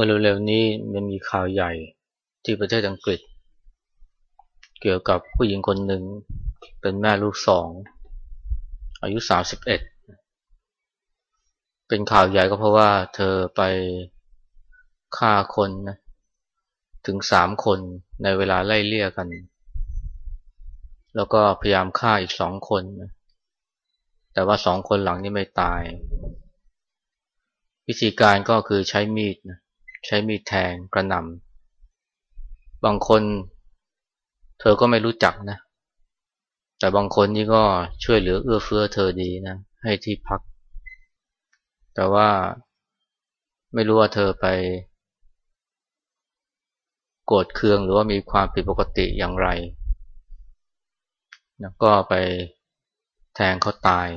มื่อเร็วๆนี้มันมีข่าวใหญ่ที่ประเทศอังกฤษ เกี่ยวกับผู้หญิงคนหนึ่งเป็นแม่ลูกสอง อายุสาสิบเอ็ดเป็นข่าวใหญ่ก็เพราะว่าเธอไปฆ่าคนนะถึงสามคนในเวลาไล่เลี่ยกัน แล้วก็พยายามฆ่าอีกสองคนนะแต่ว่าสองคนหลังนี่ไม่ตาย วิธีการก็คือใช้มีดนะ ใช้มีดแทงกระหน่ำบางคน เธอก็ไม่รู้จักนะ แต่บางคนนี่ก็ช่วยเหลือเอื้อเฟื้อเธอดีนะ ให้ที่พัก แต่ว่าไม่รู้ว่าเธอไป โกรธเคืองหรือว่ามีความผิดปกติอย่างไรนะก็ไปแทงเขาตาย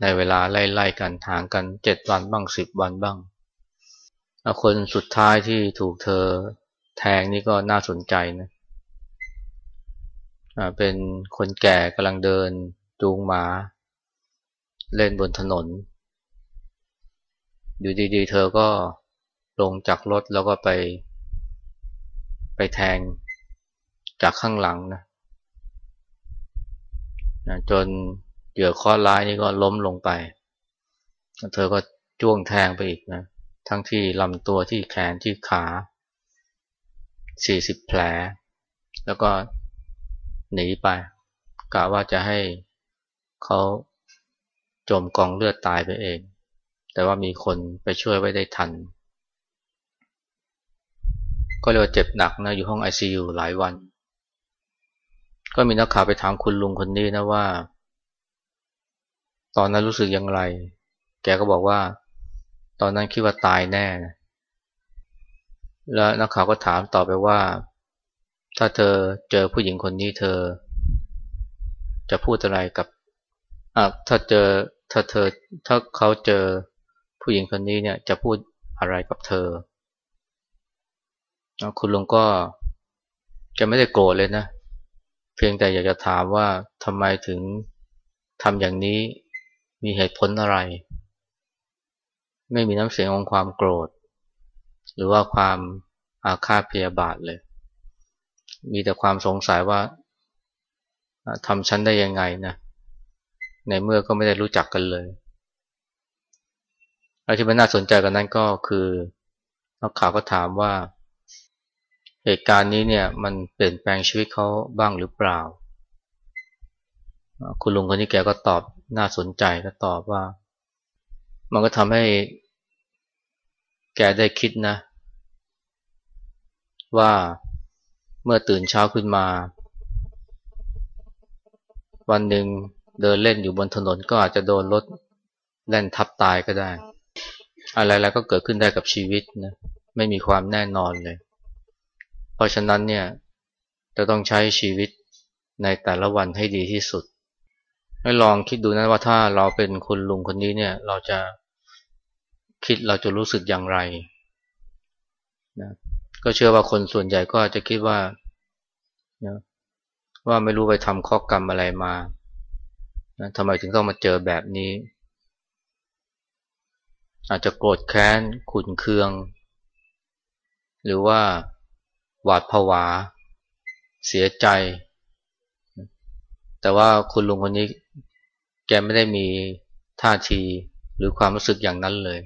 ในเวลาไล่ๆกันทางกันเจ็ดวันบ้างสิบวันบ้าง คนสุดท้ายที่ถูกเธอแทงนี่ก็น่าสนใจนะเป็นคนแก่กำลังเดินจูงหมา เล่นบนถนน อยู่ดีๆ เธอก็ลงจากรถแล้วก็ไป ไปแทงจากข้างหลังนะจนเหยื่อข้อร้ายนี่ก็ล้มลงไป เธอก็จ้วงแทงไปอีกนะ ทั้งที่ลำตัวที่แขนที่ขา 40 แผล แล้วก็หนีไปกะว่าจะให้เขาจมกองเลือดตายไปเอง แต่ว่ามีคนไปช่วยไว้ได้ทัน ก็เรียกว่าเจ็บหนักนะอยู่ห้อง ICU หลายวัน ก็มีนักข่าวไปถามคุณลุงคนนี้นะว่า ตอนนั้นรู้สึกอย่างไร แกก็บอกว่า ตอนนั้นคิดว่าตายแน่นะแล้วนักข่าวก็ถามต่อไปว่า ถ้าเธอเจอผู้หญิงคนนี้เธอ จะพูดอะไรกับอะถ้าเจอถ้าเธอถ้าเขาเจอผู้หญิงคนนี้เนี่ยจะพูดอะไรกับเธอ คุณลุงก็จะไม่ได้โกรธเลยนะ เพียงแต่อยากจะถามว่าทำไมถึงทำอย่างนี้มีเหตุผลอะไร ไม่มีน้ำเสียงของความโกรธ หรือว่าความอาฆาตพยาบาทเลย มีแต่ความสงสัยว่าทำฉันได้ยังไงนะในเมื่อก็ไม่ได้รู้จักกันเลยอะไรที่มันน่าสนใจกันนั้นก็คือนักข่าวก็ถามว่าเหตุการณ์นี้เนี่ยมันเปลี่ยนแปลงชีวิตเขาบ้างหรือเปล่า คุณลุงคนนี้แกก็ตอบน่าสนใจก็ตอบว่า มันก็ทำให้ แกได้คิดนะ ว่าเมื่อตื่นเช้าขึ้นมา วันหนึ่งเดินเล่นอยู่บนถนนก็อาจจะโดนรถแล่นทับตายก็ได้ อะไรๆก็เกิดขึ้นได้กับชีวิตนะไม่มีความแน่นอนเลย เพราะฉะนั้นเนี่ยจะต้องใช้ชีวิตในแต่ละวันให้ดีที่สุดให้ลองคิดดูนะว่าถ้าเราเป็นคุณลุงคนนี้เนี่ย เราจะ คิดเราจะรู้สึกอย่างไรนะก็เชื่อว่าคนส่วนใหญ่ก็จะคิดว่านะว่าไม่รู้ไปทำข้อกรรมอะไรมานะทำไมถึงต้องมาเจอแบบนี้ อาจจะโกรธแค้น ขุนเคือง หรือว่าหวาดผวา เสียใจ แต่ว่าคุณลุงคนนี้แกไม่ได้มีท่าทีหรือความรู้สึกอย่างนั้นเลย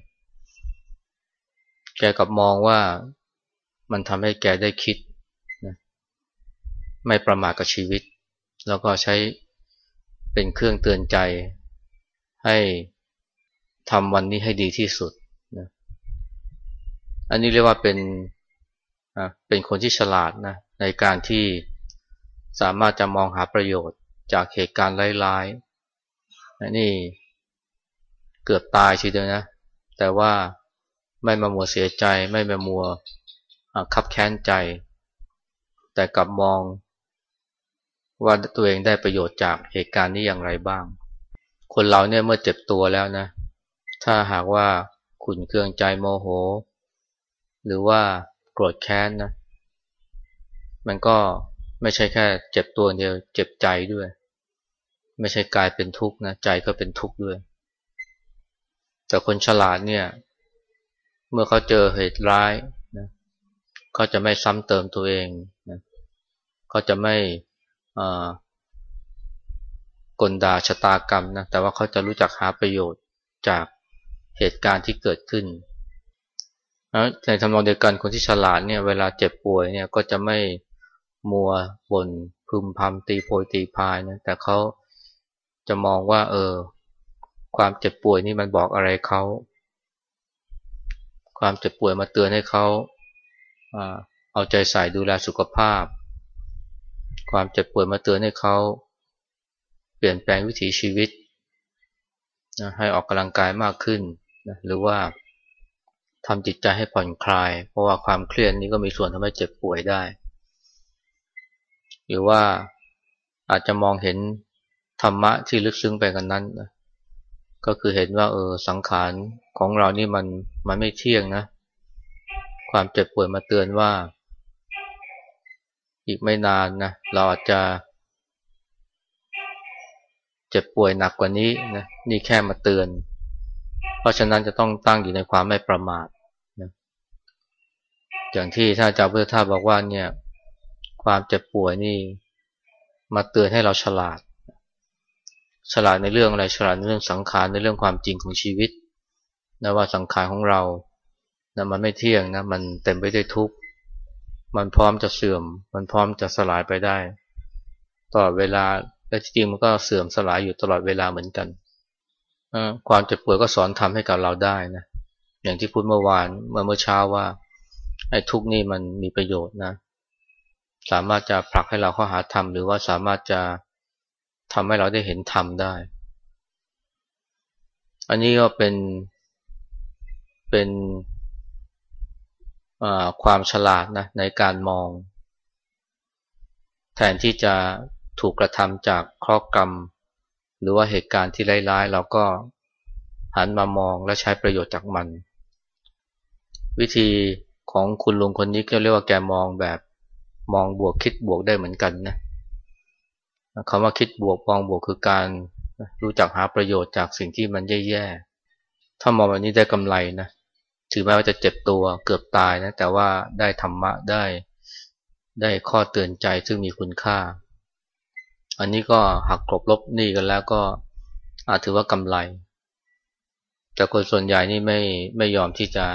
แกกลับมองว่ามันทำให้แกได้คิดนะไม่ประมาทกับชีวิต แล้วก็ใช้เป็นเครื่องเตือนใจให้ทำวันนี้ให้ดีที่สุดนะอันนี้เรียกว่าเป็นเป็นคนที่ฉลาดนะในการที่สามารถจะมองหาประโยชน์จากเหตุการณ์ร้ายๆนี่เกือบตายทีเดียวนะ แต่ว่า ไม่มามัวเสียใจ ไม่มามัวคับแค้นใจ แต่กลับมองว่าตัวเองได้ประโยชน์จากเหตุการณ์นี้อย่างไรบ้าง คนเราเนี่ยเมื่อเจ็บตัวแล้วนะ ถ้าหากว่าขุนเคืองใจโมโห หรือว่าโกรธแค้นนะ มันก็ไม่ใช่แค่เจ็บตัวเดียวเจ็บใจด้วย ไม่ใช่กลายเป็นทุกข์นะใจก็เป็นทุกข์ด้วย แต่คนฉลาดเนี่ย เมื่อเขาเจอเหตุร้ายนะเขาจะไม่ซ้ำเติมตัวเองนะเขาจะไม่กลด่าชะตากรรมนะแต่ว่าเขาจะรู้จักหาประโยชน์จากเหตุการณ์ที่เกิดขึ้นในทำนองเดียวกันคนที่ฉลาดเนี่ยเวลาเจ็บป่วยเนี่ยก็จะไม่มัวบ่นพึมพำตีโพยตีพายนะแต่เขาจะมองว่า เออ ความเจ็บป่วยนี่มันบอกอะไรเขา ความเจ็บป่วยมาเตือนให้เขาเอาใจใส่ดูแลสุขภาพ ความเจ็บป่วยมาเตือนให้เขาเปลี่ยนแปลงวิถีชีวิตนะให้ออกกำลังกายมากขึ้นนะหรือว่าทำจิตใจให้ผ่อนคลาย เพราะว่าความเครียดนี้ก็มีส่วนทำให้เจ็บป่วยได้ หรือว่าอาจจะมองเห็นธรรมะที่ลึกซึ้งไปกันนั้นนะ ก็คือเห็นว่าเออสังขารของเรานี่มันมันไม่เที่ยงนะ ความเจ็บป่วยมาเตือนว่า อีกไม่นานนะเราอาจจะ เจ็บป่วยหนักกว่านี้นะนี่แค่มาเตือน เพราะฉะนั้นจะต้องตั้งอยู่ในความไม่ประมาทนะอย่างที่ท่านอาจารย์พุทธทาสบอกว่าเนี่ย ความเจ็บป่วยนี่ มาเตือนให้เราฉลาด ฉลาดในเรื่องอะไรฉลาดในเรื่องสังขารในเรื่องความจริงของชีวิตนะว่าสังขารของเรานะมันไม่เที่ยงนะมันเต็มไปด้วยทุกข์มันพร้อมจะเสื่อม มันพร้อมจะสลายไปได้ตลอดเวลาและจริงมันก็เสื่อมสลายอยู่ตลอดเวลาเหมือนกันความเจ็บป่วยก็สอนทำให้กับเราได้นะอย่างที่พูดเมื่อวานเมื่อเมื่อเช้าว่าไอ้ทุกนี่มันมีประโยชน์นะ สามารถจะผลักให้เราเข้าหาธรรมหรือว่าสามารถจะ ทำให้เราได้เห็นธรรมได้ อันนี้ก็เป็นเป็นความฉลาดนะในการมอง แทนที่จะถูกกระทำจากข้อกรรม หรือว่าเหตุการณ์ที่ร้ายๆ เราก็หันมามองและใช้ประโยชน์จากมัน วิธีของคุณลุงคนนี้ก็เรียกว่าแกมองแบบมองบวกคิดบวกได้เหมือนกันนะ คำว่าคิดบวกมองบวกคือการรู้จักหาประโยชน์จากสิ่งที่มันแย่ๆ ถ้ามองแบบนี้ได้กำไรนะถือแม้ว่าจะเจ็บตัวเกือบตายนะแต่ว่าได้ธรรมะได้ได้ข้อเตือนใจซึ่งมีคุณค่า อันนี้ก็หักกลบลบหนี้กันแล้วก็อาจถือว่ากำไร แต่คนส่วนใหญ่นี่ไม่ไม่ยอมที่จะ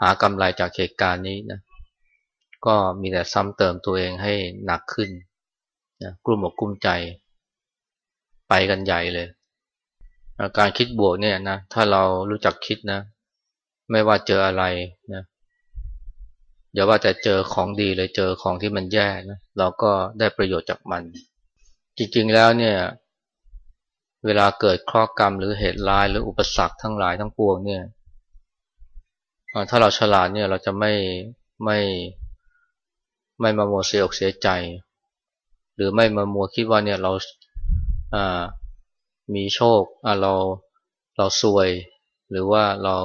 หากำไรจากเหตุการณ์นี้นะ ก็มีแต่ซ้ำเติมตัวเองให้หนักขึ้น นะกลุ้มอกกลุ้มใจ ไปกันใหญ่เลยการคิดบวกเนี่ยนะถ้าเรารู้จักคิดนะ ไม่ว่าเจออะไรนะอย่าว่าแต่เจอของดีเลยเจอของที่มันแย่นะเราก็ได้ประโยชน์จากมัน จริงๆแล้วเนี่ย เวลาเกิดข้อกรรมหรือเหตุร้ายหรืออุปสรรคทั้งหลายทั้งปวงเนี่ยถ้าเราฉลาดเนี่ยเราจะไม่ไม่ไม่มาโมเสียอกเสียใจ หรือไม่มามัวคิดว่าเนี่ยเราอ่ามีโชคอ่าเราเราซวย หรือว่าเรา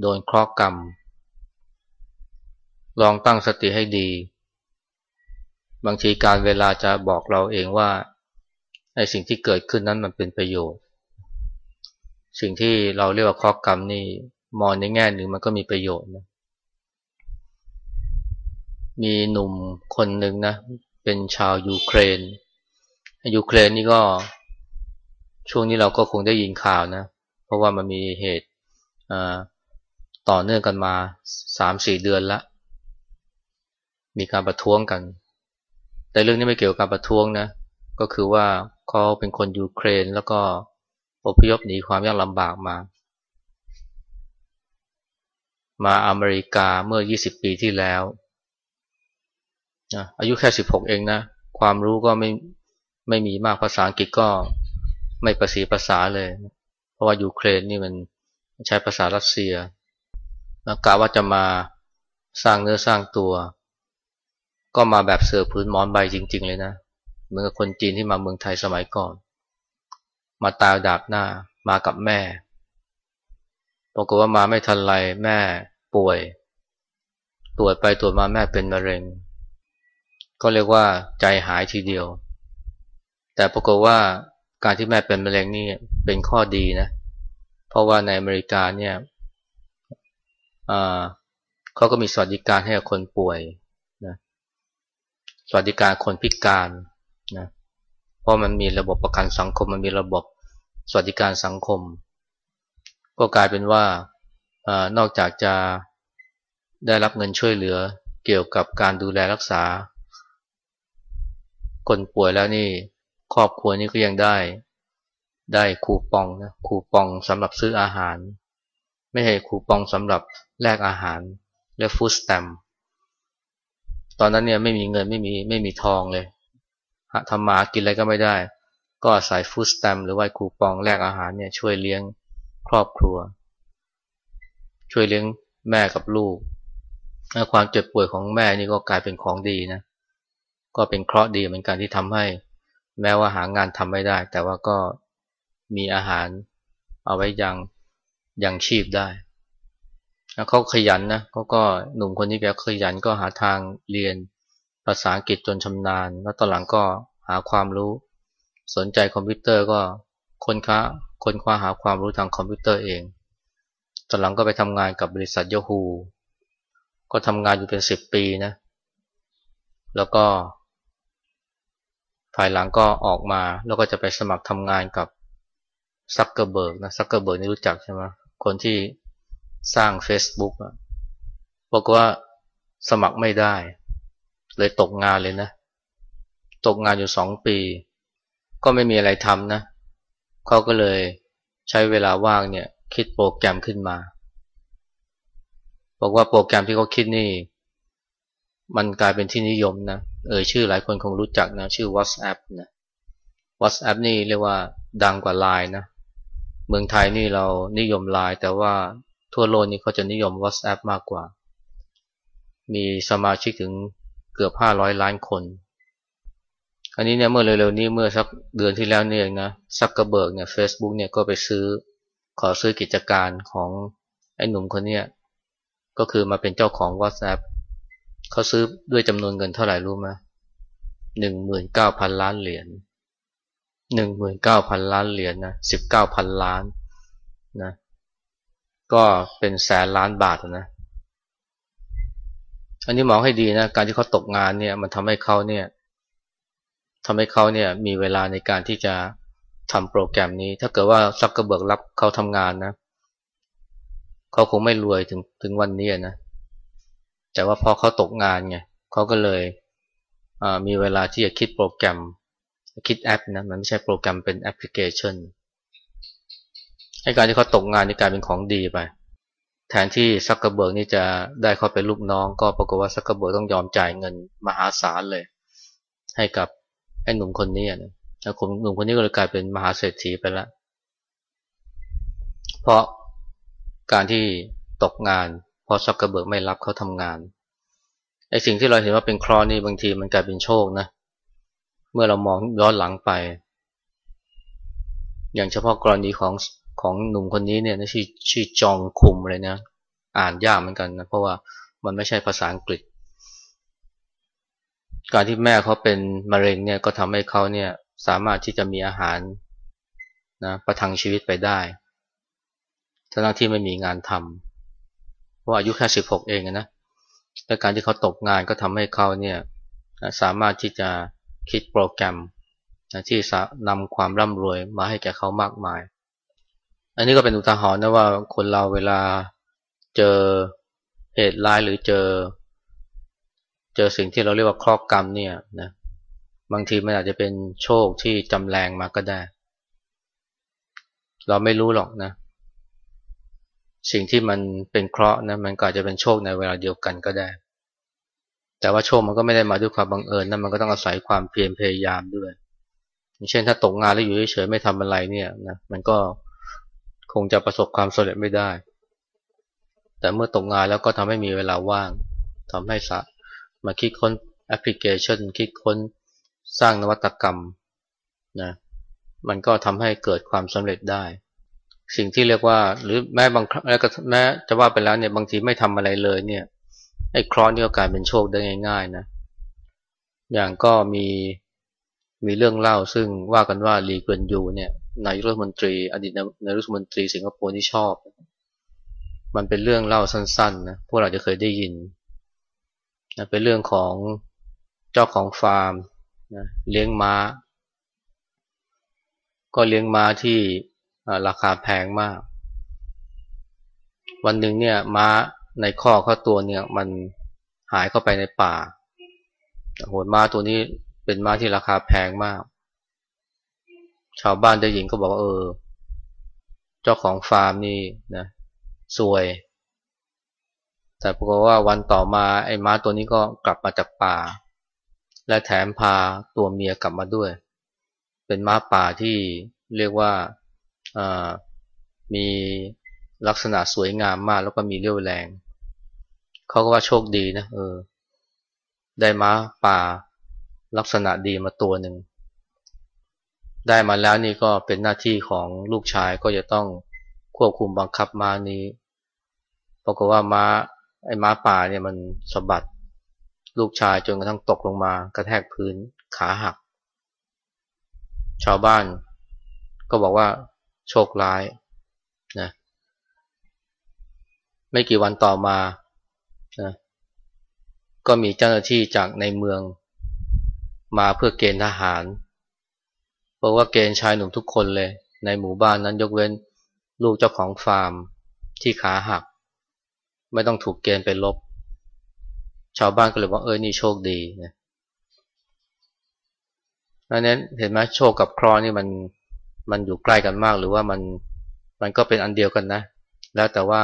โดนเคราะห์กรรม ลองตั้งสติให้ดี บางทีการเวลาจะบอกเราเองว่าไอ้สิ่งที่เกิดขึ้นนั้นมันเป็นประโยชน์ สิ่งที่เราเรียกว่าข้อกรรมนี่มองในแง่หนึ่งมันก็มีประโยชน์นะมีหนุ่มคนหนึ่งนะ เป็นชาวยูเครน ยูเครนนี่ก็ช่วงนี้เราก็คงได้ยินข่าวนะ เพราะว่ามันมีเหตุต่อเนื่องกันมาสามสี่เดือนละ มีการประท้วงกัน แต่เรื่องนี้ไม่เกี่ยวกับประท้วงนะ ก็คือว่าเขาเป็นคนยูเครนแล้วก็อพยพหนีความยากลำบากมา มาอเมริกาเมื่อ 20 ปีที่แล้ว นะอายุแค่16เองนะ ความรู้ก็ไม่ไม่มีมากภาษาอังกฤษก็ไม่ประสีภาษาเลย เพราะว่ายูเครนนี่มันใช้ภาษารัสเซียแล้วกะว่าจะมาสร้างเนื้อสร้างตัว ก็มาแบบเสือพื้นมอนใบจริง ๆ เลยนะเหมือนกับคนจีนที่มาเมืองไทยสมัยก่อน มาตายดาบหน้ามากับแม่ปรากฏว่ามาไม่ทันไรแม่ป่วย ตรวจไปตรวจมาแม่เป็นมะเร็ง ก็เรียกว่าใจหายทีเดียว แต่ปรากฏว่าการที่แม่เป็นมะเร็งนี่เป็นข้อดีนะ เพราะว่าในอเมริกาเนี่ยเขาก็มีสวัสดิการให้กับคนป่วยนะสวัสดิการคนพิการนะเพราะมันมีระบบประกันสังคมมันมีระบบสวัสดิการสังคม ก็กลายเป็นว่าอนอกจากจะได้รับเงินช่วยเหลือเกี่ยวกับการดูแลรักษา คนป่วยแล้วนี่ครอบครัวนี้ก็ยังได้ ได้คูปองนะคูปองสำหรับซื้ออาหาร ไม่ใช่คูปองสำหรับแลกอาหารเรียกฟู้ดสแตมตอนนั้นเนี่ยไม่มีเงินไม่มีไม่มีทองเลยทำมากินอะไรก็ไม่ได้ ก็อาศัยฟู้ดสแตมหรือว่าคูปองแลกอาหารเนี่ยช่วยเลี้ยงครอบครัว ช่วยเลี้ยงแม่กับลูก ความเจ็บป่วยของแม่นี่ก็กลายเป็นของดีนะ ก็เป็นเคราะห์ดีเหมือนกันที่ทำให้ แม้ว่าหางานทำไม่ได้ แต่ว่าก็มีอาหารเอาไว้ยังยังชีพได้เขาขยันนะเขาก็หนุ่มคนนี้แกขยันก็หาทางเรียนภาษาอังกฤษจนชำนาญ แล้วตอนหลังก็หาความรู้ สนใจคอมพิวเตอร์ก็ค้นค้าค้นคว้าหาความรู้ทางคอมพิวเตอร์เอง ตอนหลังก็ไปทำงานกับบริษัทย a ฮูก็ทำงานอยู่เป็นสิบปีนะ แล้วก็ภายหลังก็ออกมาแล้วก็จะไปสมัครทำงานกับซักเกอร์เบิร์กนะซักเกอร์เบิร์กนี่รู้จักใช่ไหมคนที่สร้าง Facebook อะบอกว่าสมัครไม่ได้ เลยตกงานเลยนะ ตกงานอยู่สองปี ก็ไม่มีอะไรทำนะเขาก็เลยใช้เวลาว่างเนี่ย คิดโปรแกรมขึ้นมา บอกว่าโปรแกรมที่เขาคิดนี่ มันกลายเป็นที่นิยมนะเเออชื่อหลายคนคงรู้จักนะ ชื่อ WhatsApp นะ WhatsApp นี่เรียกว่าดังกว่า Line นะ เมืองไทยนี่เรานิยม Line แต่ว่าทั่วโลกนี้เขาจะนิยม WhatsApp มากกว่า มีสมาชิกถึงเกือบ 500 ล้านคน อันนี้เนี่ยเมื่อเร็วๆนี้เมื่อสักเดือนที่แล้วนี่เองนะซักกระเบิกเนี่ยเฟซบุ๊กเนี่ยก็ไปซื้อขอซื้อกิจการของไอ้หนุ่มคนเนี้ยก็คือมาเป็นเจ้าของ WhatsApp เขาซื้อด้วยจำนวนเงินเท่าไหร่รู้ไหมหนึ่งหมื่นเก้าพันล้านเหรียญหนึ่งหมื่นเก้าพันล้านเหรียญนะสิบเก้าพันล้านนะก็เป็นแสนล้านบาทนะ อันนี้มองให้ดีนะ การที่เขาตกงานเนี่ย มันทำให้เขาเนี่ยทำให้เขาเนี่ยมีเวลาในการที่จะทำโปรแกรมนี้ ถ้าเกิดว่าซักกระเบิกรับเขาทำงานนะ เขาคงไม่รวยถึงถึงวันนี้นะ แต่ว่าพอเขาตกงานไงเขาก็เลยมีเวลาที่จะคิดโปรแกรม คิดแอปนะมันไม่ใช่โปรแกรมเป็นแอปพลิเคชันให้การที่เขาตกงานนี่กลายเป็นของดีไป แทนที่ซักเกอร์เบิร์กนี่จะได้เข้าเป็นลูกน้อง ก็ปรากฏว่าซักเกอร์เบิร์กต้องยอมจ่ายเงินมหาศาลเลย ให้กับไอ้หนุ่มคนนี้นะแล้วหนุ่มคนนี้ก็เลยกลายเป็นมหาเศรษฐีไปแล้วเพราะการที่ตกงาน ราะซักเกอร์เบิกไม่รับเขาทำงานไอ้สิ่งที่เราเห็นว่าเป็นครอนี่บางทีมันกลายเป็นโชคนะ เมื่อเรามองย้อนหลังไป อย่างเฉพาะกรณีของของหนุ่มคนนี้เนี่ยชื่อชื่อจองคุมเลยนะ อ่านยากเหมือนกันนะ เพราะว่ามันไม่ใช่ภาษาอังกฤษ การที่แม่เขาเป็นมะเร็งเนี่ยก็ทำให้เขาเนี่ยสามารถที่จะมีอาหารนะประทังชีวิตไปได้ทั้งที่ไม่มีงานทำเพ ราะอายุแค่สิบหกเองนะและการที่เขาตกงานก็ทำให้เขาเนี่ยสามารถที่จะคิดโปรแกรมที่นำความร่ำรวยมาให้แก่เขามากมาย อันนี้ก็เป็นอุทาหรณ์นะว่าคนเราเวลาเจอเหตุร้ายหรือเจอ เจอสิ่งที่เราเรียกว่าครอบกรรมเนี่ยนะบางทีมันอาจจะเป็นโชคที่จำแรงมาก็ได้ เราไม่รู้หรอกนะ สิ่งที่มันเป็นเคราะห์นะมันก็อาจจะเป็นโชคในเวลาเดียวกันก็ได้ แต่ว่าโชคมันก็ไม่ได้มาด้วยความบังเอิญนะมันก็ต้องอาศัยความเพียรพยายามด้วยเช่นถ้าตกงานแล้วอยู่เฉยๆไม่ทำอะไรเนี่ยนะมันก็คงจะประสบความสำเร็จไม่ได้ แต่เมื่อตกงานแล้วก็ทำให้มีเวลาว่างทำให้สะมาคิดค้นแอปพลิเคชัน คิดค้นสร้างนวัตกรรมนะมันก็ทำให้เกิดความสำเร็จได้ สิ่งที่เรียกว่า หรือแม้บางแล้แม้จะว่าไปแล้วเนี่ยบางทีไม่ทำอะไรเลยเนี่ยไอ้ครอนนี่ก็กลายเป็นโชคได้ง่าย ๆ นะ อย่างก็มีมีเรื่องเล่าซึ่งว่ากันว่าลีเกวนยูเนี่ยนายรัฐมนตรีอดีตนายรัฐมนตรีสิงคโปร์ที่ชอบ มันเป็นเรื่องเล่าสั้นๆนะพวกเราจะเคยได้ยินนะเป็นเรื่องของเจ้าของฟาร์มนะเลี้ยงม้า ก็เลี้ยงม้าที่ ราคาแพงมาก วันหนึ่งเนี่ยม้าในข้อข้าตัวเนี่ยมันหายเข้าไปในป่าโหดม้าตัวนี้เป็นม้าที่ราคาแพงมาก ชาวบ้านได้ยินก็บอกว่าเออ เจ้าของฟาร์มนี่นะซวย แต่ปรากฏว่าวันต่อมาไอ้ม้าตัวนี้ก็กลับมาจากป่า และแถมพาตัวเมียกลับมาด้วย เป็นม้าป่าที่เรียกว่า มีลักษณะสวยงามมากแล้วก็มีเรี่ยวแรง เขาก็ว่าโชคดีนะเออ ได้ม้าป่าลักษณะดีมาตัวหนึ่ง ได้มาแล้วนี่ก็เป็นหน้าที่ของลูกชายก็จะต้องควบคุมบังคับม้านี้ปรากฏว่าม้าไอ้ม้าป่าเนี่ยมันสะบัด ลูกชายจนกระทั่งตกลงมากระแทกพื้นขาหัก ชาวบ้านก็บอกว่า โชคร้ายนะไม่กี่วันต่อมานะก็มีเจ้าหน้าที่จากในเมืองมาเพื่อเกณฑ์ทหาร เพราะว่าเกณฑ์ชายหนุ่มทุกคนเลย ในหมู่บ้านนั้นยกเว้นลูกเจ้าของฟาร์มที่ขาหัก ไม่ต้องถูกเกณฑ์ไปลบ ชาวบ้านก็เลยว่าเออนี่โชคดีนะอันนั้นเห็นไหมโชคกับครอนี่มัน มันอยู่ใกล้กันมากหรือว่ามันมันก็เป็นอันเดียวกันนะ แล้วแต่ว่า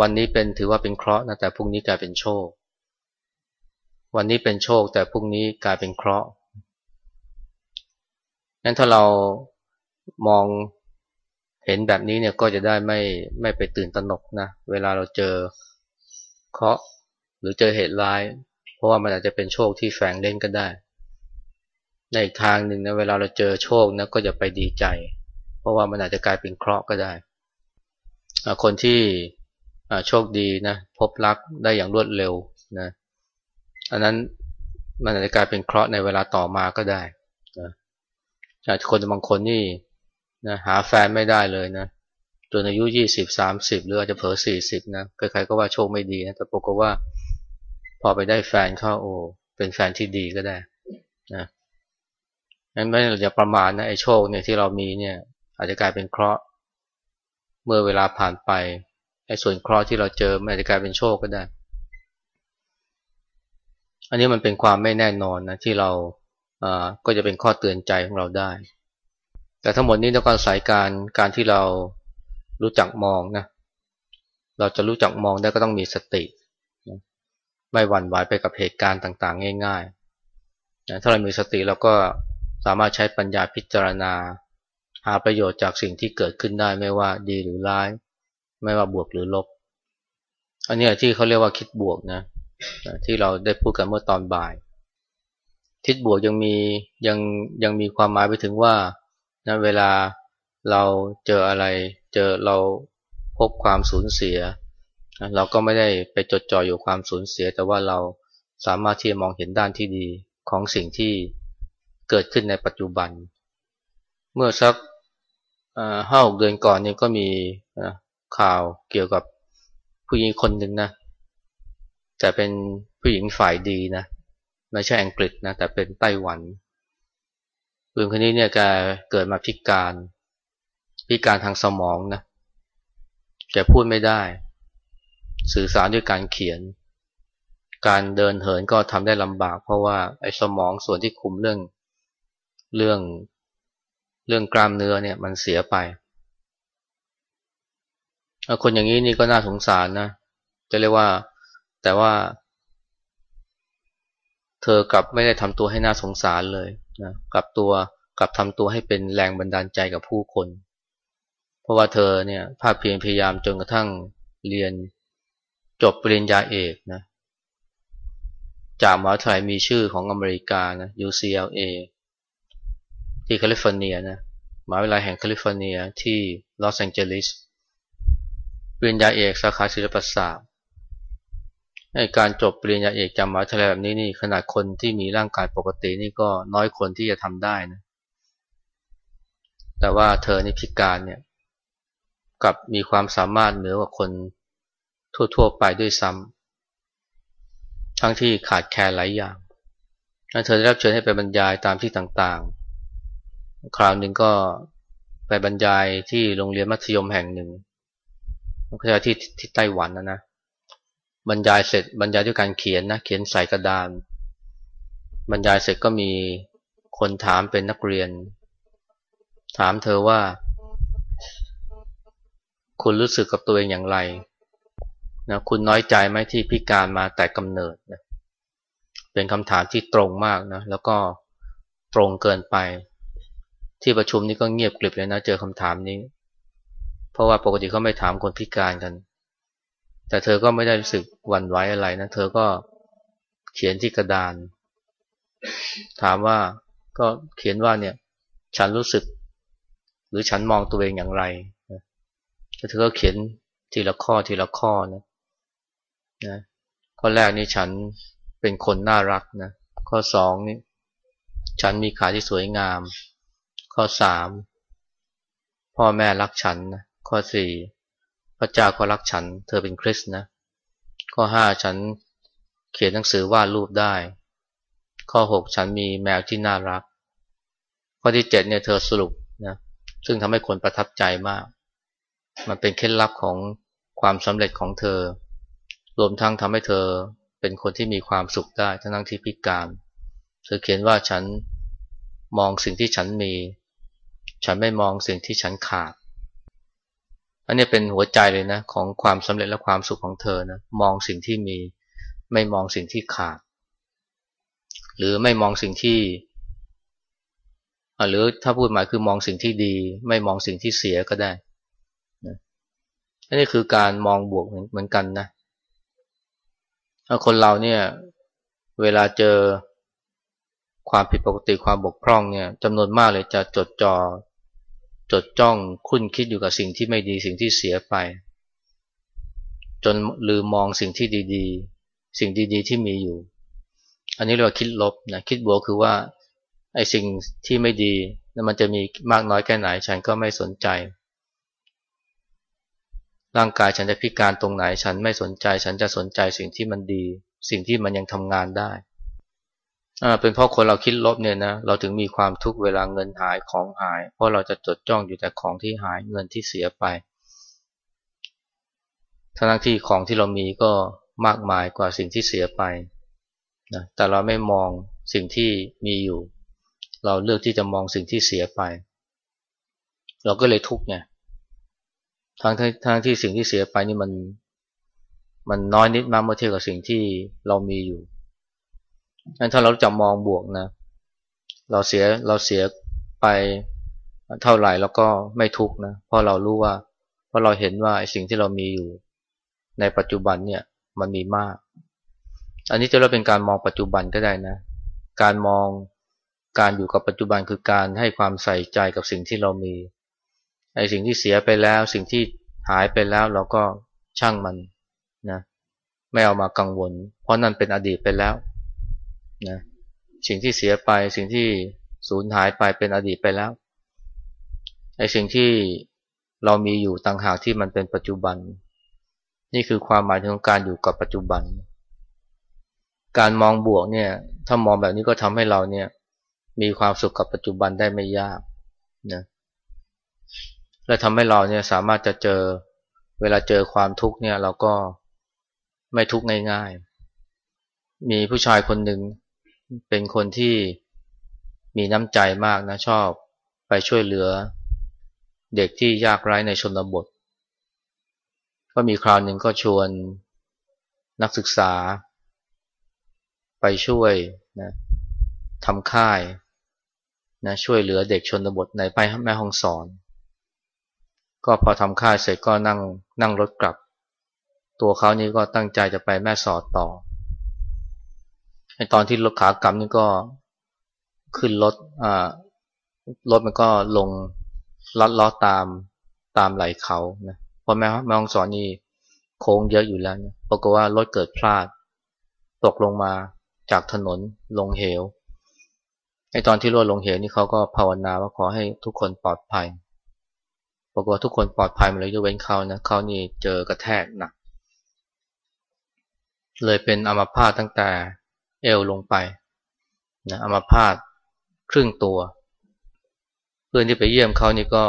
วันนี้เป็นถือว่าเป็นเคราะห์นะแต่พรุ่งนี้กลายเป็นโชค วันนี้เป็นโชค แต่พรุ่งนี้กลายเป็นเคราะห์งั้นถ้าเรามองเห็นแบบนี้เนี่ยก็จะได้ไม่ไม่ไปตื่นตระหนกนะเวลาเราเจอเคราะห์หรือเจอเหตุร้าย เพราะว่ามันอาจจะเป็นโชคที่แฝงเล่นก็ได้ ในอีกทางหนึ่งนะเวลาเราเจอโชคนะก็จะไปดีใจ เพราะว่ามันอาจจะกลายเป็นเคราะห์ก็ได้ คนที่โชคดีนะพบรักได้อย่างรวดเร็วนะอันนั้นมันอาจจะกลายเป็นเคราะห์ในเวลาต่อมาก็ได้นะคนบางคนนี่นะหาแฟนไม่ได้เลยนะจนอายุยี่สิบสามสิบหรืออาจจะเผลอสี่สิบนะใครๆก็ว่าโชคไม่ดีนะแต่ปรากฏว่าพอไปได้แฟนเข้าโอ้เป็นแฟนที่ดีก็ได้นะ นไม่อย่าประมาทนะไอ้โชคเนี่ยที่เรามีเนี่ย อาจจะกลายเป็นเคราะห์เมื่อเวลาผ่านไปไอ้ส่วนเคราะห์ที่เราเจอมันอาจจะกลายเป็นโชคก็ได้ อันนี้มันเป็นความไม่แน่นอนนะที่เราอ่าก็จะเป็นข้อเตือนใจของเราได้ แต่ทั้งหมดนี้ต้องอาศัยการการที่เรารู้จักมองนะเราจะรู้จักมองได้ก็ต้องมีสติ ไม่หวั่นไหวไปกับเหตุการณ์ต่างๆ ง่ายๆนะถ้าเรามีสติเราก็ สามารถใช้ปัญญาพิจารณา หาประโยชน์จากสิ่งที่เกิดขึ้นได้ไม่ว่าดีหรือร้าย ไม่ว่าบวกหรือลบ อันนี้ที่เขาเรียกว่าคิดบวกนะที่เราได้พูดกันเมื่อตอนบ่าย คิดบวกยังมียังยังมีความหมายไปถึงว่านะเวลาเราเจออะไร เจอเราพบความสูญเสีย เราก็ไม่ได้ไปจดจ่ออยู่ความสูญเสีย แต่ว่าเราสามารถที่จะมองเห็นด้านที่ดีของสิ่งที่ เกิดขึ้นในปัจจุบัน เมื่อสักห้าหกเดือนก่อนนี่ก็มีข่าวเกี่ยวกับผู้หญิงคนหนึ่งนะแต่เป็นผู้หญิงฝ่ายดีนะไม่ใช่อังกฤษนะแต่เป็นไต้หวันผู้หญิงคนนี้เนี่ยแกเกิดมาพิการพิการทางสมองนะแกพูดไม่ได้ สื่อสารด้วยการเขียน การเดินเหินก็ทำได้ลำบาก เพราะว่าไอ้สมองส่วนที่คุมเรื่อง เรื่องเรื่องกล้ามเนื้อเนี่ยมันเสียไป คนอย่างนี้นี่ก็น่าสงสารนะ จะเรียกว่าแต่ว่า เธอกลับไม่ได้ทำตัวให้น่าสงสารเลยนะกลับตัวกลับทำตัวให้เป็นแรงบันดาลใจกับผู้คน เพราะว่าเธอเนี่ยภาคเพียรพยายามจนกระทั่งเรียนจบปริญญาเอกนะจากมหาวิทยาลัยมีชื่อของอเมริกานะ UCLA ที่แคลิฟอร์เนียนะมหาวิทยาลัยแห่งแคลิฟอร์เนียที่ลอสแองเจลิสปริญญาเอกสาขาศิลปศาสตร์ในการจบปริญญาเอกจากมหาวิทยาลัยแบบนี้นี่ขนาดคนที่มีร่างกายปกตินี่ก็น้อยคนที่จะทำได้นะแต่ว่าเธอนี่พิการเนี่ยกับมีความสามารถเหนือกว่าคนทั่วๆไปด้วยซ้ำทั้งที่ขาดแคลนหลายอย่างเธอได้รับเชิญให้ไปบรรยายตามที่ต่างๆ คราวหนึ่งก็ไปบรรยายที่โรงเรียนมัธยมแห่งหนึ่งก็จะที่ที่ไต้หวันนะนะบรรยายเสร็จบรรยายด้วยการเขียนนะเขียนใส่กระดาน บรรยายเสร็จก็มีคนถามเป็นนักเรียน ถามเธอว่า คุณรู้สึกกับตัวเองอย่างไรนะคุณน้อยใจไหมที่พิการมาแต่กำเนิดนะเป็นคำถามที่ตรงมากนะแล้วก็ตรงเกินไป ที่ประชุมนี้ก็เงียบกริบเลยนะเจอคำถามนี้ เพราะว่าปกติเขาไม่ถามคนพิการกัน แต่เธอก็ไม่ได้รู้สึกหวั่นไหวอะไรนะเธอก็เขียนที่กระดาน ถามว่าก็เขียนว่าเนี่ย ฉันรู้สึก หรือฉันมองตัวเองอย่างไรเธอก็เขียนทีละข้อทีละข้อนะนะข้อแรกนี่ฉันเป็นคนน่ารักนะข้อสองนี่ฉันมีขาที่สวยงาม ข้อสามพ่อแม่รักฉันนะข้อสี่พระเจ้าก็รักฉัน เธอเป็นคริสนะ ข้อห้าฉันเขียนหนังสือวาดรูปได้ ข้อหกฉันมีแมวที่น่ารัก ข้อที่เจ็ดเนี่ยเธอสรุปนะซึ่งทำให้คนประทับใจมาก มันเป็นเคล็ดลับของความสำเร็จของเธอ รวมทั้งทำให้เธอเป็นคนที่มีความสุขได้ทั้งทั้งที่พิการ เธอเขียนว่าฉันมองสิ่งที่ฉันมี ฉันไม่มองสิ่งที่ฉันขาด อันนี้เป็นหัวใจเลยนะ ของความสำเร็จและความสุขของเธอนะมองสิ่งที่มี ไม่มองสิ่งที่ขาด หรือไม่มองสิ่งที่หรือถ้าพูดหมายคือมองสิ่งที่ดี ไม่มองสิ่งที่เสียก็ได้อันนี้คือการมองบวกเหมือนกันนะคนเราเนี่ยเวลาเจอความผิดปกติความบกพร่องเนี่ยจำนวนมากเลยจะจดจอ่อ จดจ้องคุ้นคิดอยู่กับสิ่งที่ไม่ดีสิ่งที่เสียไป จนลืมมองสิ่งที่ดีๆ สิ่งดีๆ ที่มีอยู่ อันนี้เรียกว่าคิดลบนะคิดบวกคือว่าไอ้สิ่งที่ไม่ดีมันจะมีมากน้อยแค่ไหนฉันก็ไม่สนใจ ร่างกายฉันจะพิการตรงไหนฉันไม่สนใจ ฉันจะสนใจสิ่งที่มันดี สิ่งที่มันยังทำงานได้ เป็นเพราะคนเราคิดลบเนี่ยนะเราถึงมีความทุกข์เวลาเงินหายของหาย เพราะเราจะจดจ้องอยู่แต่ของที่หายเงินที่เสียไปทั้งที่ของที่เรามีก็มากมายกว่าสิ่งที่เสียไปนะแต่เราไม่มองสิ่งที่มีอยู่ เราเลือกที่จะมองสิ่งที่เสียไป เราก็เลยทุกข์ไงทางทางที่สิ่งที่เสียไปนี่มัน มันน้อยนิดมากเมื่อเทียบกับสิ่งที่เรามีอยู่ งั้นถ้าเราจะมองบวกนะ เราเสียเราเสียไปเท่าไหร่แล้วก็ไม่ทุกนะ เพราะเรารู้ว่า เพราะเราเห็นว่าสิ่งที่เรามีอยู่ในปัจจุบันเนี่ยมันมีมาก อันนี้จะเรียกเป็นการมองปัจจุบันก็ได้นะ การมองการอยู่กับปัจจุบันคือการให้ความใส่ใจกับสิ่งที่เรามีไอ้สิ่งที่เสียไปแล้ว สิ่งที่หายไปแล้วเราก็ช่างมันนะ ไม่เอามากังวล เพราะนั่นเป็นอดีตไปแล้ว นะสิ่งที่เสียไปสิ่งที่สูญหายไปเป็นอดีตไปแล้วไอ้สิ่งที่เรามีอยู่ต่างหากที่มันเป็นปัจจุบัน นี่คือความหมายของการอยู่กับปัจจุบัน การมองบวกเนี่ยถ้ามองแบบนี้ก็ทำให้เราเนี่ยมีความสุขกับปัจจุบันได้ไม่ยากนะและทำให้เราเนี่ยสามารถจะเจอเวลาเจอความทุกข์เนี่ยเราก็ไม่ทุกข์ง่ายๆ มีผู้ชายคนหนึ่ง เป็นคนที่มีน้ำใจมากนะชอบไปช่วยเหลือ เด็กที่ยากไร้ในชนบท ก็มีคราวหนึ่งก็ชวนนักศึกษา ไปช่วยนะทำค่ายนะช่วยเหลือเด็กชนบทในไปแม่ห้องสอน ก็พอทำค่ายเสร็จก็นั่งนั่งรถกลับ ตัวเขานี่ก็ตั้งใจจะไปแม่สอดต่อ ในตอนที่รถขากลับนี่ก็ขึ้นรถอ่ารถมันก็ลงลัดล้อตามตามไหลเขานะเพราะแม่แม่องสอนนี่โค้งเยอะอยู่แล้วนะปรากฏว่ารถเกิดพลาด ตกลงมาจากถนนลงเหวไอตอนที่รถลงเหวนี่เขาก็ภาวนาว่าขอให้ทุกคนปลอดภัยปรากฏทุกคนปลอดภัยหมดเลยยกเว้นเขานะเขานี่เจอกระแทกหนักเลยเป็นอัมพาตตั้งแต่ เอวลงไปนะอัมาพาตครึ่งตัว เพื่อนที่ไปเยี่ยมเขานี่ก็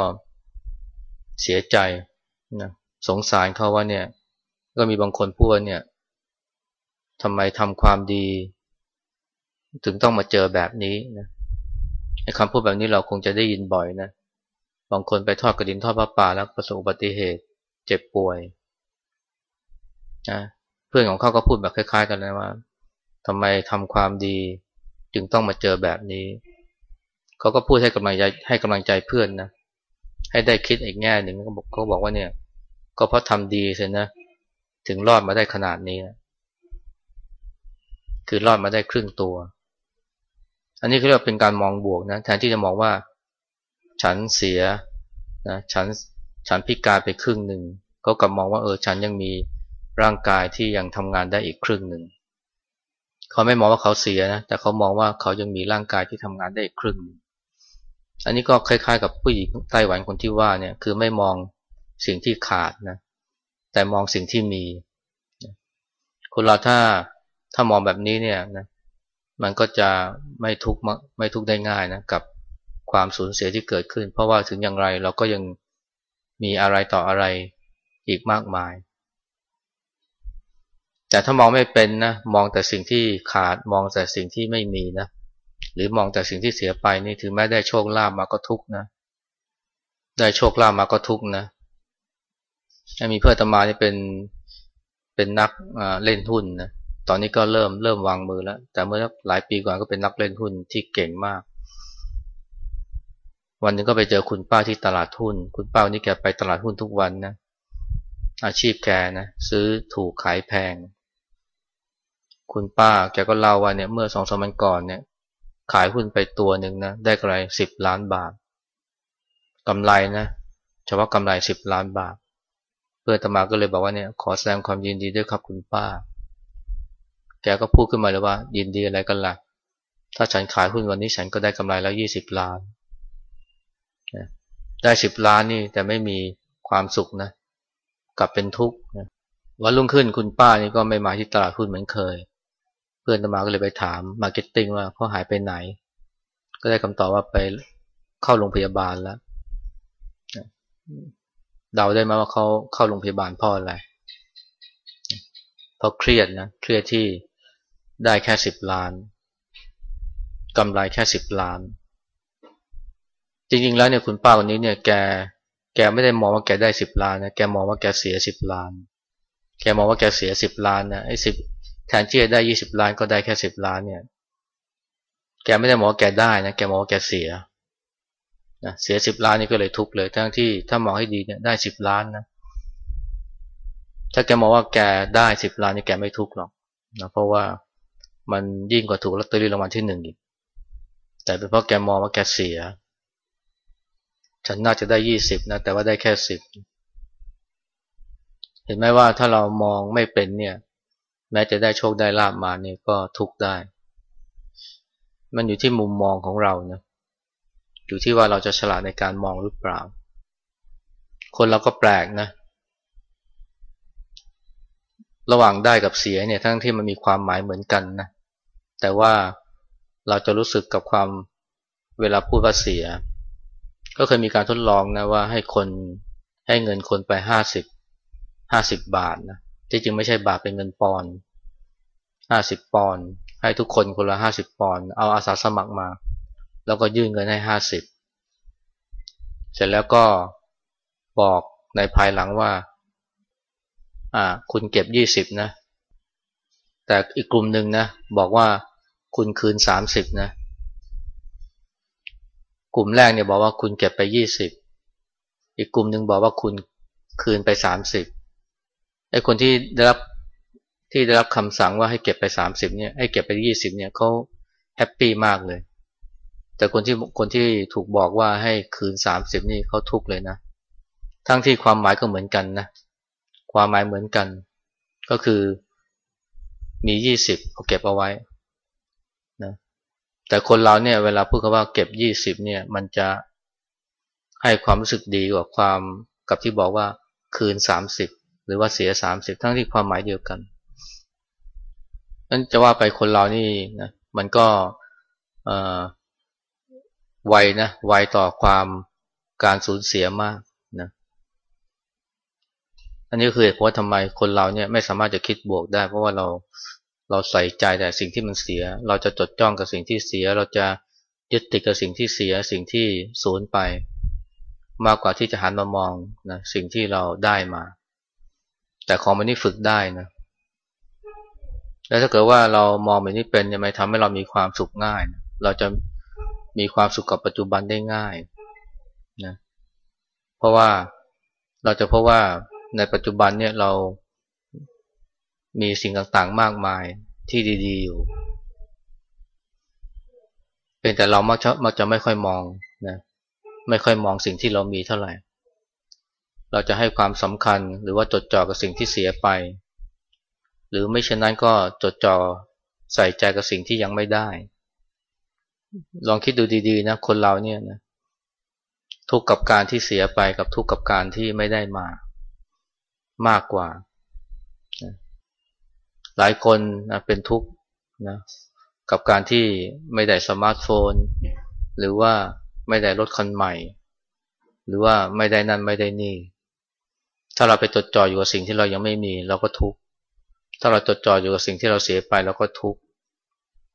เสียใจนะสงสารเขาว่าเนี่ย ก็มีบางคนพูดว่าเนี่ยทำไมทำความดี ถึงต้องมาเจอแบบนี้นะไอ้คำพูดแบบนี้เราคงจะได้ยินบ่อยนะบางคนไปทอดกระดินทอดพระป่าแล้วประสบอุบัติเหตุเจ็บป่วยนะเพื่อนของเขาก็พูดแบบคล้าย ๆ กันนะว่า ทำไมทำความดี จึงต้องมาเจอแบบนี้ เขาก็พูดให้กำลังใจให้กำลังใจเพื่อนนะ ให้ได้คิดอีกแง่หนึ่งเขาบอกเขาบอกว่าเนี่ย ก็เพราะทำดีเสียนะ ถึงรอดมาได้ขนาดนี้นะคือรอดมาได้ครึ่งตัว อันนี้เขาเรียกว่าเป็นการมองบวกนะ แทนที่จะมองว่า ฉันเสียนะ ฉัน ฉันพิการไปครึ่งหนึ่ง เขากลับมองว่าเออ ฉันยังมีร่างกายที่ยังทำงานได้อีกครึ่งหนึ่ง เขาไม่มองว่าเขาเสียนะแต่เขามองว่าเขายังมีร่างกายที่ทำงานได้อีกครึ่ง อันนี้ก็คล้ายๆ กับผู้หญิงไต้หวันคนที่ว่าเนี่ยคือไม่มองสิ่งที่ขาดนะแต่มองสิ่งที่มี คนเราถ้าถ้ามองแบบนี้เนี่ยนะมันก็จะไม่ทุกข์ไม่ทุกข์ได้ง่ายนะกับความสูญเสียที่เกิดขึ้น เพราะว่าถึงอย่างไรเราก็ยังมีอะไรต่ออะไรอีกมากมาย แต่ถ้ามองไม่เป็นนะมองแต่สิ่งที่ขาดมองแต่สิ่งที่ไม่มีนะหรือมองแต่สิ่งที่เสียไปนี่ถึงแม้ได้โชคลาภมาก็ทุกนะได้โชคลาภมาก็ทุกนะมีเพื่อนตมาเนี่เป็นเป็นนักเล่นหุ้นนะตอนนี้ก็เริ่มเริ่มวางมือแล้ว แต่เมื่อหลายปีก่อนก็เป็นนักเล่นหุ้นที่เก่งมาก วันหนึ่งก็ไปเจอคุณป้าที่ตลาดหุ้น คุณป้านนี้แกไปตลาดหุ้นทุกวันนะอาชีพแกนะซื้อถูกขายแพง คุณป้าแกก็เล่าว่าเนี่ยเมื่อสองสามวันก่อนเนี่ยขายหุ้นไปตัวหนึ่งนะได้กำไรสิบล้านบาทกำไรนะเฉพาะกำไรสิบล้านบาท เพื่อนอาตมาก็เลยบอกว่าเนี่ยขอแสดงความยินดีด้วยครับคุณป้า แกก็พูดขึ้นมาเลยว่า ยินดีอะไรกันล่ะ ถ้าฉันขายหุ้นวันนี้ฉันก็ได้กำไรแล้วยี่สิบล้านได้สิบล้านนี่แต่ไม่มีความสุขนะกลับเป็นทุกข์นะวันรุ่งขึ้นคุณป้านี่ก็ไม่มาที่ตลาดหุ้นเหมือนเคย เพื่อนอาตมาก็เลยไปถาม marketing ว่าเขาหายไปไหน ก็ได้คำตอบว่าไปเข้าโรงพยาบาลแล้วเดาได้ไหมว่าเขาเข้าโรงพยาบาลเพราะอะไรเพราะเครียดนะเครียดที่ได้แค่สิบล้านกำไรแค่สิบล้าน จริงๆแล้วเนี่ยคุณป้าคนนี้เนี่ยแกแกไม่ได้มองว่าแกได้สิบล้านนะแกมองว่าแกเสียสิบล้าน แกมองว่าแกเสียสิบล้านนะไอ้สิบ แทนที่จะได้ยี่สิบล้านก็ได้แค่สิบล้านเนี่ย แกไม่ได้มองว่าแกได้นะ แกมองว่าแกเสียนะเสียสิบล้านนี่ก็เลยทุกเลย ทั้งที่ถ้ามองให้ดีเนี่ยได้สิบล้านนะ ถ้าแกมองว่าแกได้สิบล้านนี่แกไม่ทุกหรอกนะเพราะว่ามันยิ่งกว่าถูกลอตเตอรี่รางวัลที่หนึ่งอีก แต่เป็นเพราะแกมองว่าแกเสีย ฉันน่าจะได้ยี่สิบนะ แต่ว่าได้แค่สิบ เห็นไหมว่าถ้าเรามองไม่เป็นเนี่ย แม้จะได้โชคได้ลาบมาเนี่ยก็ทุกได้ มันอยู่ที่มุมมองของเรานะอยู่ที่ว่าเราจะฉลาดในการมองหรือเปล่า คนเราก็แปลกนะ ระหว่างได้กับเสียเนี่ยทั้งที่มันมีความหมายเหมือนกันนะแต่ว่าเราจะรู้สึกกับความเวลาพูดว่าเสีย ก็เคยมีการทดลองนะว่าให้คนให้เงินคนไปห้าสิบห้าสิบบาทนะ ที่จริงไม่ใช่บาทเป็นเงินปอนห้าสิบปอนให้ทุกคนคนละห้าสิบปอนเอาอาสาสมัครมา แล้วก็ยื่นเงินให้ห้าสิบเสร็จแล้วก็บอกในภายหลังว่า อ่า คุณเก็บยี่สิบนะ แต่อีกกลุ่มหนึ่งนะ บอกว่าคุณคืนสามสิบนะ กลุ่มแรกเนี่ยบอกว่าคุณเก็บไปยี่สิบ อีกกลุ่มหนึ่งบอกว่าคุณคืนไปสามสิบ ไอ้คนที่ได้รับที่ได้รับคำสั่งว่าให้เก็บไปสามสิบเนี่ยให้เก็บไปยี่สิบเนี่ยเขาแฮปปี้มากเลย แต่คนที่คนที่ถูกบอกว่าให้คืนสามสิบนี่เขาทุกข์เลยนะ ทั้งที่ความหมายก็เหมือนกันนะ ความหมายเหมือนกัน ก็คือมียี่สิบเอาเก็บเอาไว้นะแต่คนเราเนี่ยเวลาพูดคำว่าเก็บยี่สิบเนี่ยมันจะให้ความรู้สึกดีกว่าความกับที่บอกว่าคืนสามสิบ หรือว่าเสียสามสิบทั้งที่ความหมายเดียวกันนั้นจะว่าไปคนเรานี่นะมันก็ไวนะไวต่อความการสูญเสียมากนะอันนี้คือเหตุผลทำไมคนเราเนี่ยไม่สามารถจะคิดบวกได้ เพราะว่าเราเราใส่ใจแต่สิ่งที่มันเสีย เราจะจดจ้องกับสิ่งที่เสีย เราจะยึดติดกับสิ่งที่เสีย สิ่งที่สูญไป มากกว่าที่จะหันมามองนะสิ่งที่เราได้มา แต่ของมันนี่ฝึกได้นะ แล้วถ้าเกิดว่าเรามองแบบนี้เป็นยังไงทำให้เรามีความสุขง่ายนะเราจะมีความสุขกับปัจจุบันได้ง่ายนะเพราะว่าเราจะพบว่าในปัจจุบันเนี่ยเรามีสิ่งต่างๆมากมายที่ดีๆอยู่ เป็นแต่เรามักจะมักจะไม่ค่อยมองนะไม่ค่อยมองสิ่งที่เรามีเท่าไหร่ เราจะให้ความสำคัญหรือว่าจดจ่อกับสิ่งที่เสียไป หรือไม่เช่นนั้นก็จดจ่อใส่ใจกับสิ่งที่ยังไม่ได้ ลองคิดดูดีๆนะคนเราเนี่ยนะทุกกับการที่เสียไปกับทุกกับการที่ไม่ได้มามากกว่า หลายคนนะเป็นทุกข์นะกับการที่ไม่ได้สมาร์ทโฟน หรือว่าไม่ได้รถคันใหม่ หรือว่าไม่ได้นั่นไม่ได้นี่ ถ้าเราไปจดจ่ออยู่กับสิ่งที่เรายังไม่มีเราก็ทุกข์ถ้าเราจดจ่ออยู่กับสิ่งที่เราเสียไปเราก็ทุกข์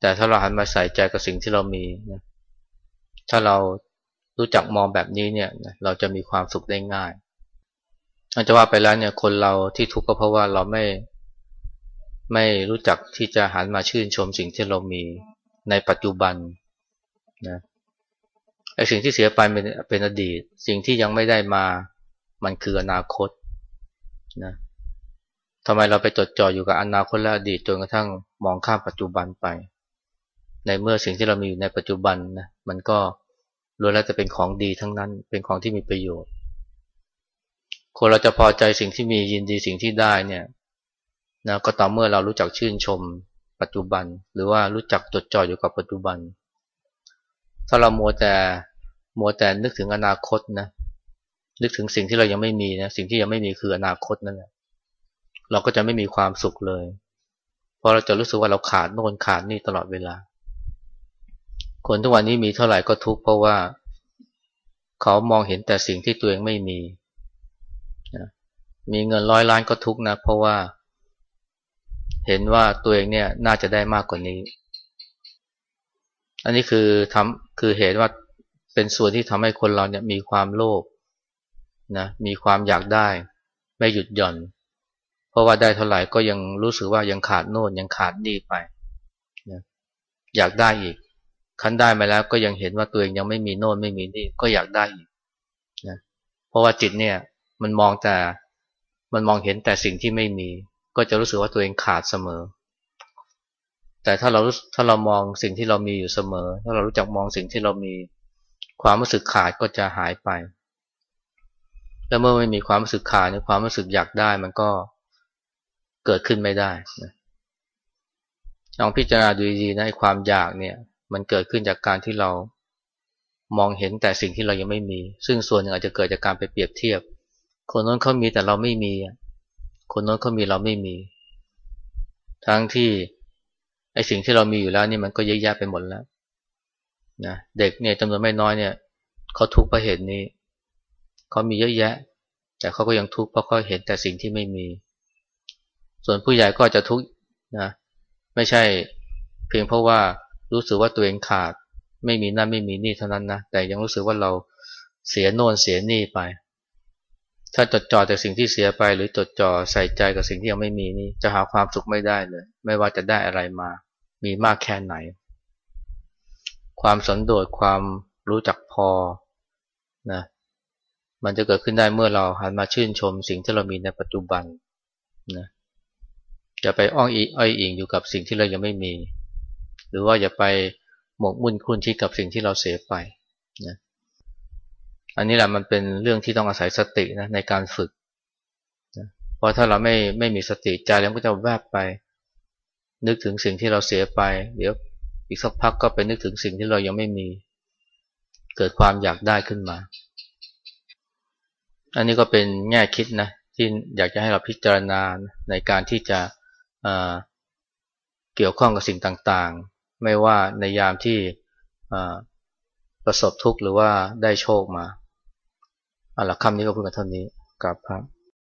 แต่ถ้าเราหันมาใส่ใจกับสิ่งที่เรามีนะถ้าเรารู้จักมองแบบนี้เนี่ยเราจะมีความสุขได้ง่ายอาจจะว่าไปแล้วเนี่ยคนเราที่ทุกข์ก็เพราะว่าเราไม่ไม่รู้จักที่จะหันมาชื่นชมสิ่งที่เรามีในปัจจุบันนะไอ้สิ่งที่เสียไปเป็นเป็นอดีต สิ่งที่ยังไม่ได้มามันคืออนาคต นะทำไมเราไปจดจ่ออยู่กับอนาคตและอดีตจนกระทั่งมองข้ามปัจจุบันไป ในเมื่อสิ่งที่เรามีอยู่ในปัจจุบันนะมันก็ล้วนแล้วจะเป็นของดีทั้งนั้น เป็นของที่มีประโยชน์ คนเราจะพอใจสิ่งที่มียินดีสิ่งที่ได้เนี่ยนะก็ต่อเมื่อเรารู้จักชื่นชมปัจจุบัน หรือว่ารู้จักจดจ่ออยู่กับปัจจุบัน ถ้าเรามัวแต่มัวแต่นึกถึงอนาคตนะ นึกถึงสิ่งที่เรายังไม่มีนะสิ่งที่ยังไม่มีคืออนาคตนั่นแหละเราก็จะไม่มีความสุขเลย เพราะเราจะรู้สึกว่าเราขาดโน่นขาดนี่ตลอดเวลา คนทุกวันนี้มีเท่าไหร่ก็ทุกข์เพราะว่า เขามองเห็นแต่สิ่งที่ตัวเองไม่มีมีเงินร้อยล้านก็ทุกข์นะ เพราะว่า เห็นว่าตัวเองเนี่ยน่าจะได้มากกว่านี้ อันนี้คือทำคือเหตุว่าเป็นส่วนที่ทำให้คนเราเนี่ยมีความโลภ นะมีความอยากได้ไม่หยุดหย่อน เพราะว่าได้เท่าไหร่ก็ยังรู้สึกว่ายังขาดโน่นยังขาดนี่ไปนะอยากได้อีกคันได้มาแล้วก็ยังเห็นว่าตัวเองยังไม่มีโน่นไม่มีนี่ก็อยากได้อีกนะเพราะว่าจิตเนี่ยมันมองแต่มันมองเห็นแต่สิ่งที่ไม่มี ก็จะรู้สึกว่าตัวเองขาดเสมอ แต่ถ้าเราถ้าเรามองสิ่งที่เรามีอยู่เสมอ ถ้าเรารู้จักมองสิ่งที่เรามีความรู้สึกขาดก็จะหายไป แล้วเมื่อไม่มีความรู้สึกขาดในความรู้สึกอยากได้มันก็เกิดขึ้นไม่ได้นะลองพิจารณาดูดีๆนะความอยากเนี่ย มันเกิดขึ้นจากการที่เรามองเห็นแต่สิ่งที่เรายังไม่มี ซึ่งส่วนหนึ่งอาจจะเกิดจากการไปเปรียบเทียบ คนนั้นเขามีแต่เราไม่มี คนโน้นเขามีเราไม่มี ทั้งที่ไอสิ่งที่เรามีอยู่แล้วนี่มันก็เยอะแยะไปหมดแล้วนะเด็กเนี่ยจำนวนไม่น้อยเนี่ยเขาทุกข์เพราะเหตุนี้ เขามีเยอะแยะ แต่เขาก็ยังทุกข์เพราะเขาเห็นแต่สิ่งที่ไม่มี ส่วนผู้ใหญ่ก็จะทุกข์นะไม่ใช่เพียงเพราะว่ารู้สึกว่าตัวเองขาด ไม่มีนั่นไม่มีนี่เท่านั้นนะแต่ยังรู้สึกว่าเราเสียโน่นเสียนี่ไป ถ้าจดจ่อแต่สิ่งที่เสียไป หรือจดจ่อใส่ใจกับสิ่งที่ยังไม่มีนี่จะหาความสุขไม่ได้เลย ไม่ว่าจะได้อะไรมา มีมากแค่ไหน ความสันโดษความรู้จักพอนะ มันจะเกิดขึ้นได้เมื่อเราหันมาชื่นชมสิ่งที่เรามีในปัจจุบันนะอย่าไปอ้องอีอ้อยอิงอยู่กับสิ่งที่เรายังไม่มี หรือว่าอย่าไปหมกมุ่นคุ้นคิดกับสิ่งที่เราเสียไปนะอันนี้แหละมันเป็นเรื่องที่ต้องอาศัยสตินะในการฝึกนะเพราะถ้าเราไม่ไม่มีสติใจเราก็จะแวบไป นึกถึงสิ่งที่เราเสียไป เดี๋ยวอีกสักพักก็ไปนึกถึงสิ่งที่เรายังไม่มี เกิดความอยากได้ขึ้นมา อันนี้ก็เป็นแง่คิดนะที่อยากจะให้เราพิจารณาในการที่จะเกี่ยวข้องกับสิ่งต่างๆ ไม่ว่าในยามที่ประสบทุกข์หรือว่าได้โชคมาอ่าละคำนี้ก็พูดกันเท่านี้กับพระ